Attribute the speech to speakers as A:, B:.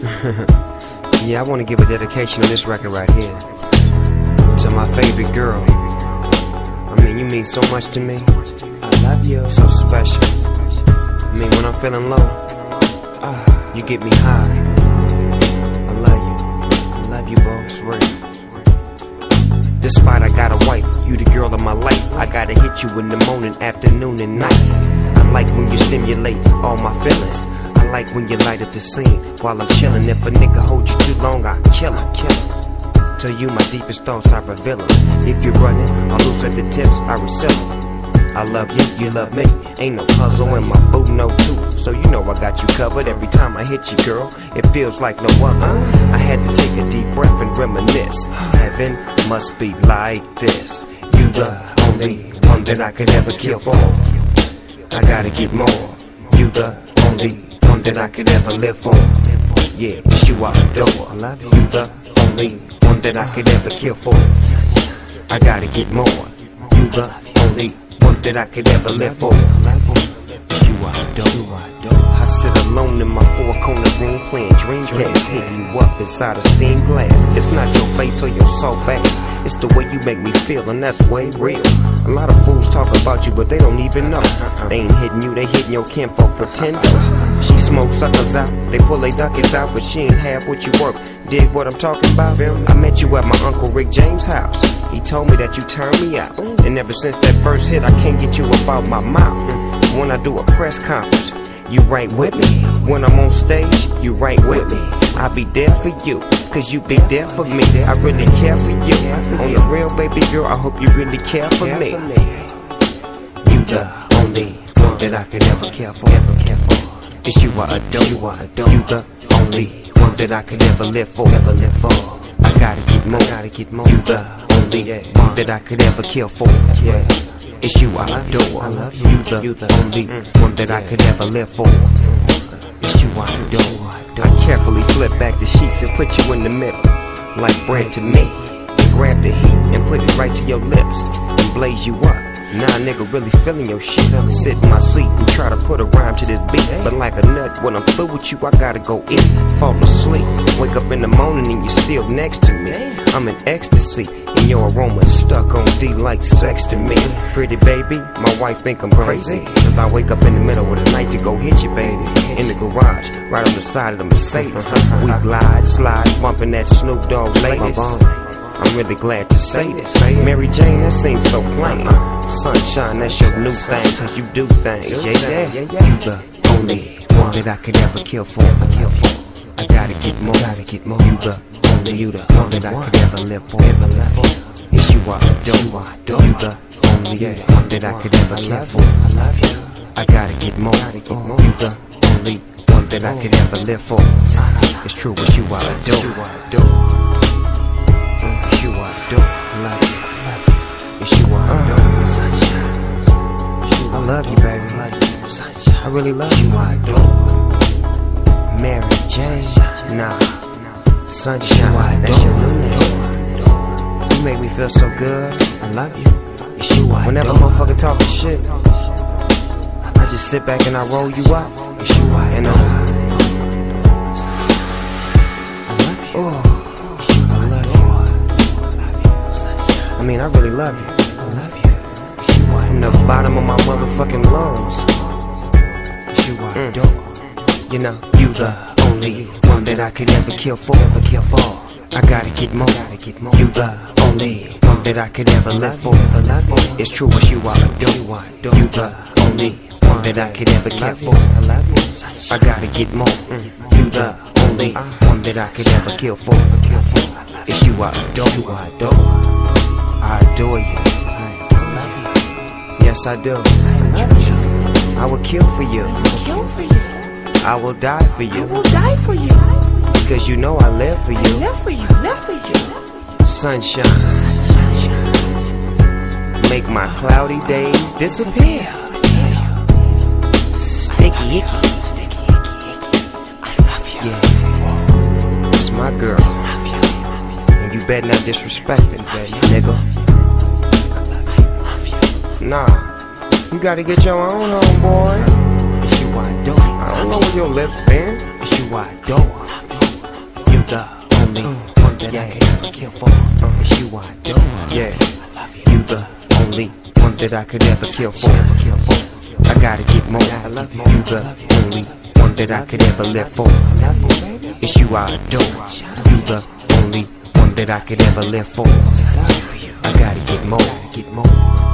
A: yeah, I want to give a dedication on this record right here to my favorite girl. I mean, you mean so much to me. I love you. So special. I mean, when I'm feeling low, ah, you get me high. I love you. I love you, bro. It's real. Despite I got a wife, you the girl of my life. I gotta hit you in the morning, afternoon, and night. I like when you stimulate all my feelings. Like when you light up the scene while I'm chilling. If a nigga hold you too long, I kill him, kill him. Tell you my deepest thoughts, I reveal them. If you're running, I lose at the tips, I reset them. I love you, you love me. Ain't no puzzle in my boot, no two. So you know I got you covered every time I hit you, girl. It feels like no other. I had to take a deep breath and reminisce. Heaven must be like this. You the only one that I could ever kill for. I gotta get more. You the only one that I could ever live for. Yeah, it's you I adore. I love you. The only one that I could ever kill for. I gotta get more. You the only one that I could ever live for. You I adore. I sit alone in my four corner room playing Dreamcast, hitting you up inside a stained glass. It's not your face or your soft ass, it's the way you make me feel, and that's way real. A lot of fools talk about you, but they don't even know. They ain't hitting you, they hitting your kinfolk pretender. She smoke suckers out, they pull they duckies out, but she ain't half what you work. Dig what I'm talking about? I met you at my Uncle Rick James' house. He told me that you turned me out. And ever since that first hit, I can't get you up out my mouth. When I do a press conference, you right with me. When I'm on stage, you right with me. I'll be there for you, cause you be there for me. I really care for you. On the real, baby girl, I hope you really care for me. You the only one that I could ever care for. Ever care for. It's you I adore. You I adore. You the only one that I could ever live for. Ever live for. I gotta get more. Gotta get more. You the only one that I could ever kill for. Yeah. It's you I adore. I love you. You the, you the only mm. one that I could ever live for. It's you I adore. I carefully flip back the sheets and put you in the middle, like bread to me. Grab the heat and put it right to your lips and blaze you up. Nah, nigga, really feeling your shit. Sit in my seat and try to put a But like a nut, when I'm through with you, I gotta go eat. Fall asleep. Wake up in the morning and you're still next to me. I'm in ecstasy, and your aroma stuck on D like sex to me. Pretty baby, my wife think I'm crazy. Cause I wake up in the middle of the night to go hit you, baby. In the garage, right on the side of the Mercedes. We glide, slide, bumping that Snoop Dogg latest. I'm really glad to say this. Mary Jane, that seems so plain. Sunshine, that's your new thing, cause you do things. Yeah, yeah, yeah. You the only one that I could ever kill for. I Kill for. I gotta get more, gotta get more. You the only, you the one that I could ever live for. Ever live for. It's you I adore. I adore. You the only one that I could ever kill for. I love you. I gotta get more, gotta get uh, more. You the only one that I could ever live for. It's true, it's you I adore. It's you I adore. Love you. It's you I adore. Uh, I love you, baby. I really love you. I adore. Mary Jane. Nah. Sunshine. That's your new name. You make me feel so good. I love you. It's you I Whenever motherfucker talking shit, I just sit back and I roll you up. It's you I and uh, Oh, I love you. I mean, I really love you. I love you. I From the bottom of my motherfucking lungs. You I adore. You know, you the only one that I could ever kill for. Ever kill for. I gotta get more. Gotta get more. You the only one that I could ever live for. It's true, it's you I adore. You the only one that I could ever care for. I gotta get more. You the only one that I could ever kill for. It's you I adore. You I adore. I adore you. Yes, I do. I will kill for you.
B: Kill for you.
A: I will die for
B: I
A: you.
B: will die for you.
A: Because you know I live for you.
B: Live for you. Live for you.
A: Sunshine. Make my cloudy days disappear. Sticky icky. Yeah. It's my girl. And you better not disrespect it, nigga. Nah. You gotta get your own home, boy. It's you I adore. I don't know where your lips been. It's you I adore. the only one that I could ever kill for. It's you I adore. Yeah, you the only one that I could ever kill for. I gotta get more. I love you. You the only one that I could ever live for. It's you I adore. You the only one that I could ever live for. I gotta get more. Get more.